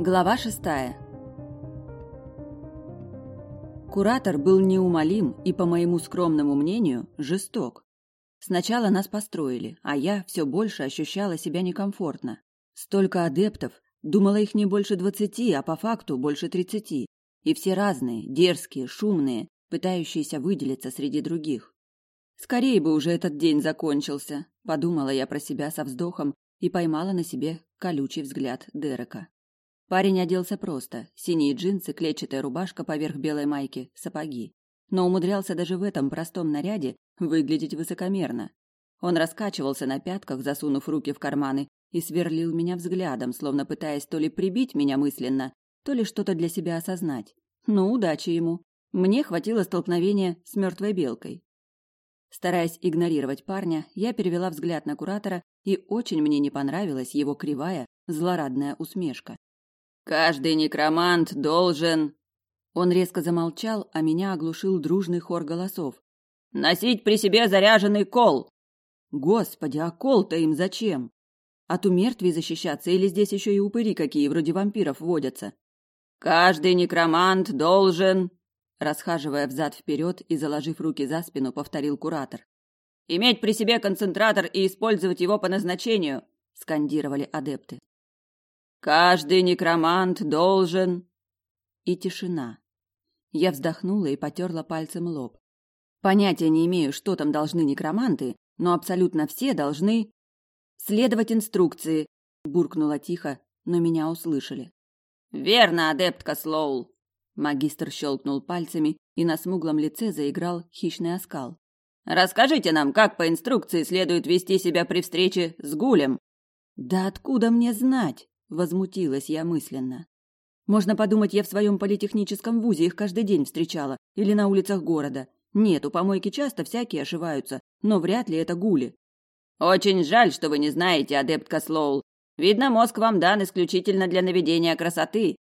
Глава шестая. Куратор был неумолим и, по моему скромному мнению, жесток. Сначала нас построили, а я все больше ощущала себя некомфортно. Столько адептов, думала их не больше двадцати, а по факту больше тридцати. И все разные, дерзкие, шумные, пытающиеся выделиться среди других. Скорее бы уже этот день закончился, подумала я про себя со вздохом и поймала на себе колючий взгляд Дерека. Парень оделся просто: синие джинсы, клетчатая рубашка поверх белой майки, сапоги. Но умудрялся даже в этом простом наряде выглядеть высокомерно. Он раскачивался на пятках, засунув руки в карманы, и сверлил меня взглядом, словно пытаясь то ли прибить меня мысленно, то ли что-то для себя осознать. Ну, удачи ему. Мне хватило столкновения с мертвой белкой. Стараясь игнорировать парня, я перевела взгляд на куратора, и очень мне не понравилась его кривая, злорадная усмешка. Каждый некромант должен Он резко замолчал, а меня оглушил дружный хор голосов. Носить при себе заряженный кол. Господи, а кол-то им зачем? От умертвий защищаться или здесь еще и упыри какие, вроде вампиров, водятся? Каждый некромант должен, расхаживая взад вперед и заложив руки за спину, повторил куратор. Иметь при себе концентратор и использовать его по назначению, скандировали адепты. Каждый некромант должен И тишина. Я вздохнула и потерла пальцем лоб. Понятия не имею, что там должны некроманты, но абсолютно все должны следовать инструкции, буркнула тихо, но меня услышали. Верно, адептка Слоул. Магистр щелкнул пальцами, и на смуглом лице заиграл хищный оскал. Расскажите нам, как по инструкции следует вести себя при встрече с гулем. Да откуда мне знать? Возмутилась я мысленно. Можно подумать, я в своем политехническом вузе их каждый день встречала или на улицах города. Нет, у помойки часто всякие ошиваются, но вряд ли это гули. Очень жаль, что вы не знаете, адептка Слоул. Видно, мозг вам дан исключительно для наведения красоты.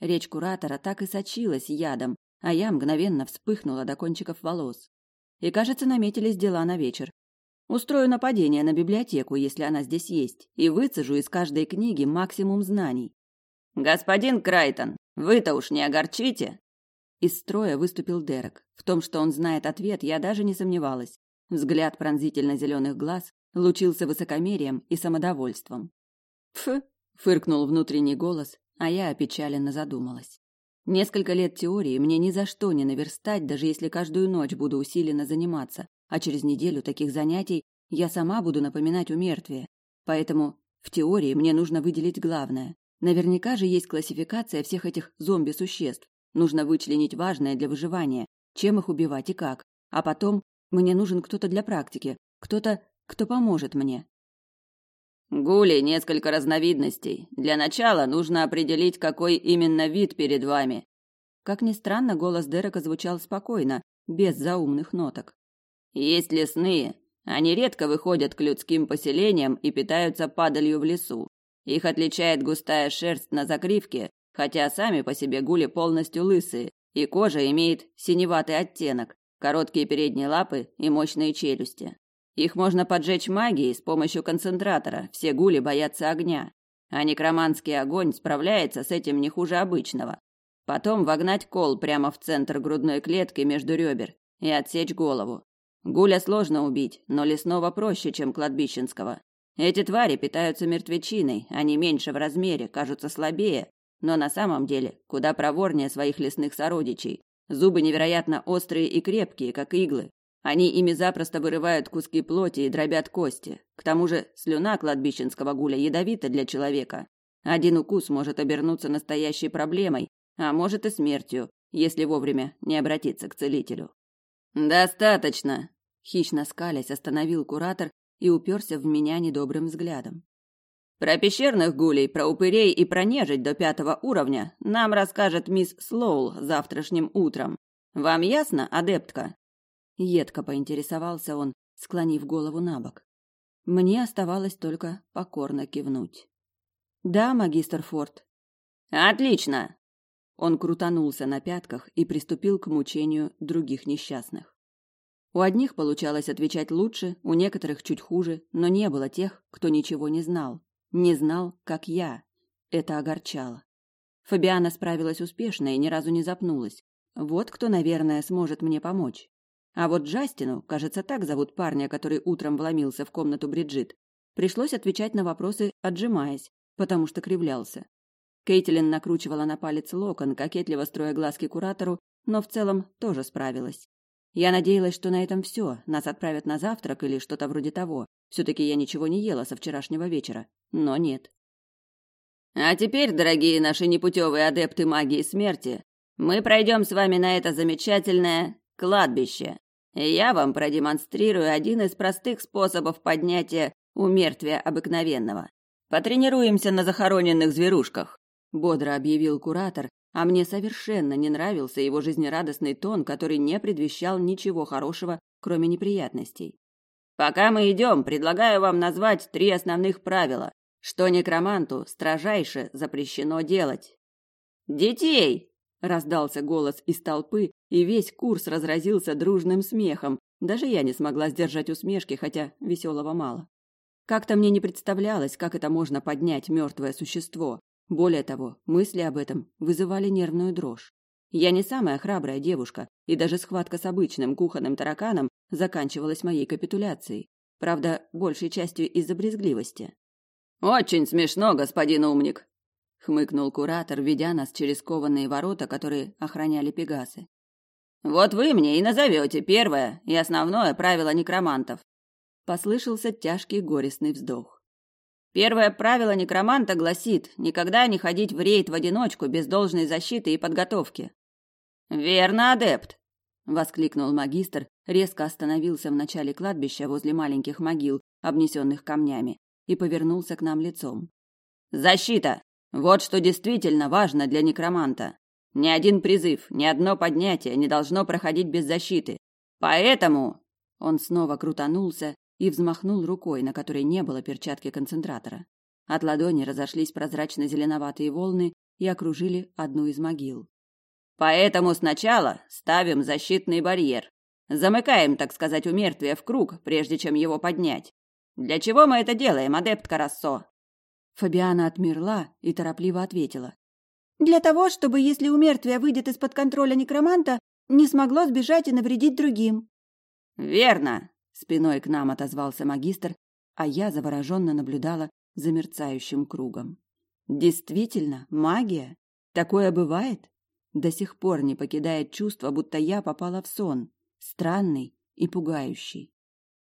Речь куратора так и сочилась ядом, а я мгновенно вспыхнула до кончиков волос. И, кажется, наметились дела на вечер. Устрою нападение на библиотеку, если она здесь есть, и выцежу из каждой книги максимум знаний. Господин Крайтон, вы-то уж не огорчите. Из строя выступил Дерек. В том, что он знает ответ, я даже не сомневалась. Взгляд пронзительно зеленых глаз лучился высокомерием и самодовольством. Пф, фыркнул внутренний голос, а я опечаленно задумалась. Несколько лет теории мне ни за что не наверстать, даже если каждую ночь буду усиленно заниматься, а через неделю таких занятий я сама буду напоминать умертвие. Поэтому в теории мне нужно выделить главное. Наверняка же есть классификация всех этих зомби-существ. Нужно вычленить важное для выживания, чем их убивать и как. А потом мне нужен кто-то для практики, кто-то, кто поможет мне. Гули несколько разновидностей. Для начала нужно определить, какой именно вид перед вами. Как ни странно, голос Дерека звучал спокойно, без заумных ноток. Есть лесные. Они редко выходят к людским поселениям и питаются падалью в лесу. Их отличает густая шерсть на закривке, хотя сами по себе гули полностью лысые, и кожа имеет синеватый оттенок, короткие передние лапы и мощные челюсти. Их можно поджечь магией с помощью концентратора, все гули боятся огня. А некроманский огонь справляется с этим не хуже обычного. Потом вогнать кол прямо в центр грудной клетки между ребер и отсечь голову. Гуля сложно убить, но лесного проще, чем кладбищенского. Эти твари питаются мертвечиной, они меньше в размере, кажутся слабее, но на самом деле куда проворнее своих лесных сородичей. Зубы невероятно острые и крепкие, как иглы. Они ими запросто вырывают куски плоти и дробят кости. К тому же слюна кладбищенского гуля ядовита для человека. Один укус может обернуться настоящей проблемой, а может и смертью, если вовремя не обратиться к целителю. Достаточно, хищно скалясь, остановил куратор и уперся в меня недобрым взглядом. Про пещерных гулей, про упырей и про нежить до пятого уровня нам расскажет мисс Слоул завтрашним утром. Вам ясно, адептка? Едко поинтересовался он, склонив голову на бок. Мне оставалось только покорно кивнуть. Да, магистр Форд. Отлично, он крутанулся на пятках и приступил к мучению других несчастных. У одних получалось отвечать лучше, у некоторых чуть хуже, но не было тех, кто ничего не знал. Не знал, как я. Это огорчало. Фабиана справилась успешно и ни разу не запнулась. Вот кто, наверное, сможет мне помочь. А вот Джастину, кажется, так зовут парня, который утром вломился в комнату Бриджит, пришлось отвечать на вопросы, отжимаясь, потому что кривлялся. Кейтлин накручивала на палец локон, кокетливо строя глазки куратору, но в целом тоже справилась. Я надеялась, что на этом все, нас отправят на завтрак или что-то вроде того. Все-таки я ничего не ела со вчерашнего вечера. Но нет. А теперь, дорогие наши непутевые адепты магии смерти, мы пройдем с вами на это замечательное кладбище. Я вам продемонстрирую один из простых способов поднятия у мертвия обыкновенного. Потренируемся на захороненных зверушках, бодро объявил куратор, а мне совершенно не нравился его жизнерадостный тон, который не предвещал ничего хорошего, кроме неприятностей. Пока мы идем, предлагаю вам назвать три основных правила, что некроманту строжайше запрещено делать. Детей! раздался голос из толпы, и весь курс разразился дружным смехом. Даже я не смогла сдержать усмешки, хотя веселого мало. Как-то мне не представлялось, как это можно поднять мертвое существо. Более того, мысли об этом вызывали нервную дрожь. Я не самая храбрая девушка, и даже схватка с обычным кухонным тараканом заканчивалась моей капитуляцией. Правда, большей частью из-за брезгливости. «Очень смешно, господин умник!» — хмыкнул куратор, ведя нас через кованые ворота, которые охраняли пегасы. «Вот вы мне и назовете первое и основное правило некромантов!» Послышался тяжкий горестный вздох. Первое правило некроманта гласит никогда не ходить в рейд в одиночку без должной защиты и подготовки. Верно, адепт, воскликнул магистр, резко остановился в начале кладбища возле маленьких могил, обнесенных камнями, и повернулся к нам лицом. Защита. Вот что действительно важно для некроманта. Ни один призыв, ни одно поднятие не должно проходить без защиты. Поэтому он снова крутанулся и взмахнул рукой, на которой не было перчатки концентратора. От ладони разошлись прозрачно-зеленоватые волны и окружили одну из могил. Поэтому сначала ставим защитный барьер. Замыкаем, так сказать, у мертвия в круг, прежде чем его поднять. Для чего мы это делаем, адепт Карассо? Фабиана отмерла и торопливо ответила. Для того, чтобы, если у мертвия выйдет из-под контроля некроманта, не смогло сбежать и навредить другим. Верно, Спиной к нам отозвался магистр, а я завороженно наблюдала за мерцающим кругом. Действительно, магия? Такое бывает? До сих пор не покидает чувство, будто я попала в сон, странный и пугающий.